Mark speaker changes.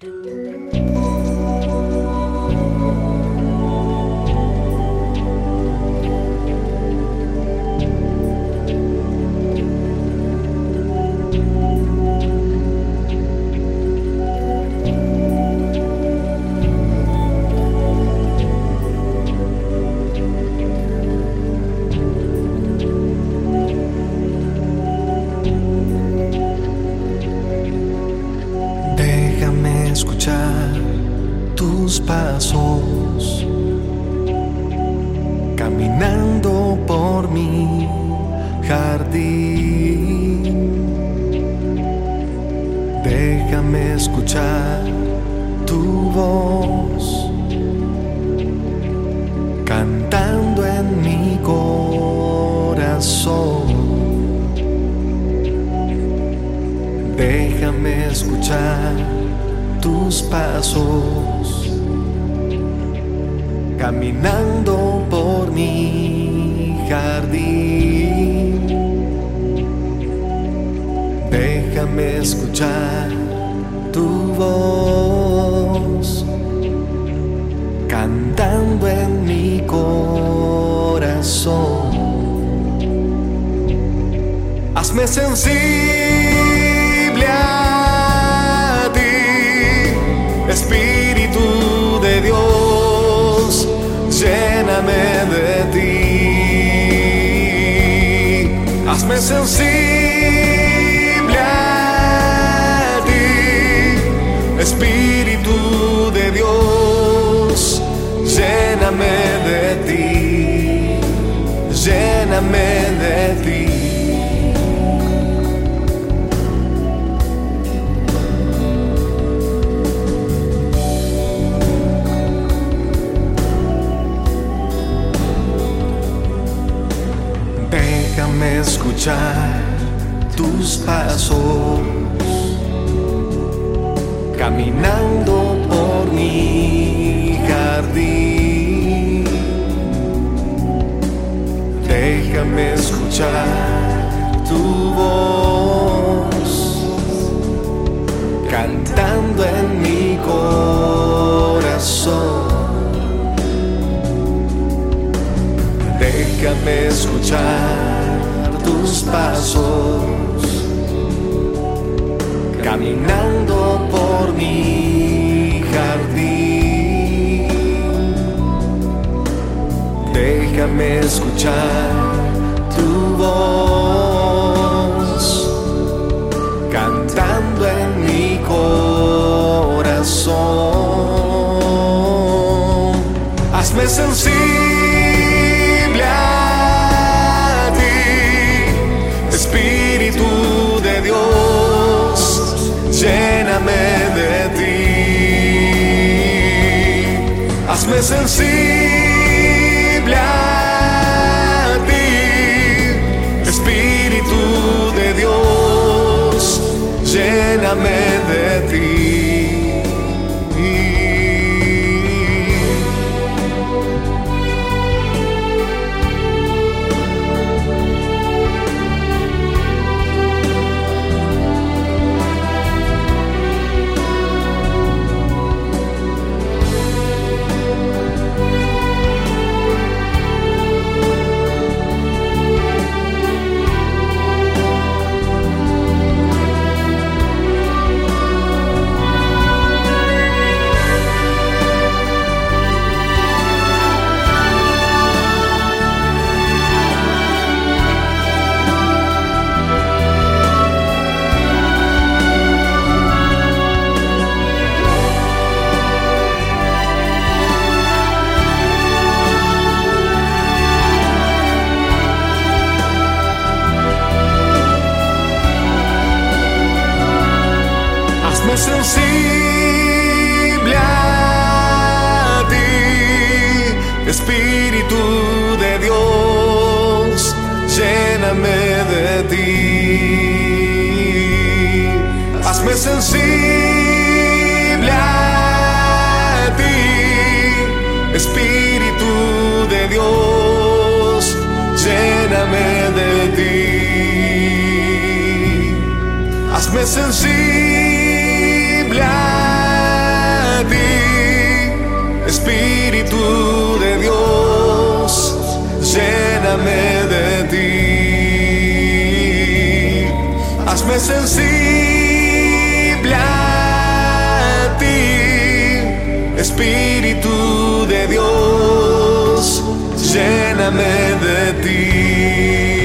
Speaker 1: Déjame tus pasos caminando por mi jardín. Déjame escuchar tu voz cantando en mi corazón. Déjame escuchar tus pasos caminando por mi jardín. Déjame escuchar tu voz cantando en mi corazón. Hazme sensible Espíritu de Dios, lléname de ti, lléname de ti. Déjame escuchar tus pasos caminando por mi jardín. Déjame escuchar tu voz cantando en mi corazón. Déjame escuchar tus pasos caminando mi jardín. Déjame escuchar tu voz cantando en mi corazón. Hazme sensible Hazme sensible a ti, Espíritu de Dios, lléname de ti. Sensible a ti, Espíritu de Dios, lléname de ti. Hazme sensible a ti, Espíritu de Dios, lléname de ti. Hazme sensible de ti. Hazme sensible a ti, Espíritu de Dios, lléname de ti.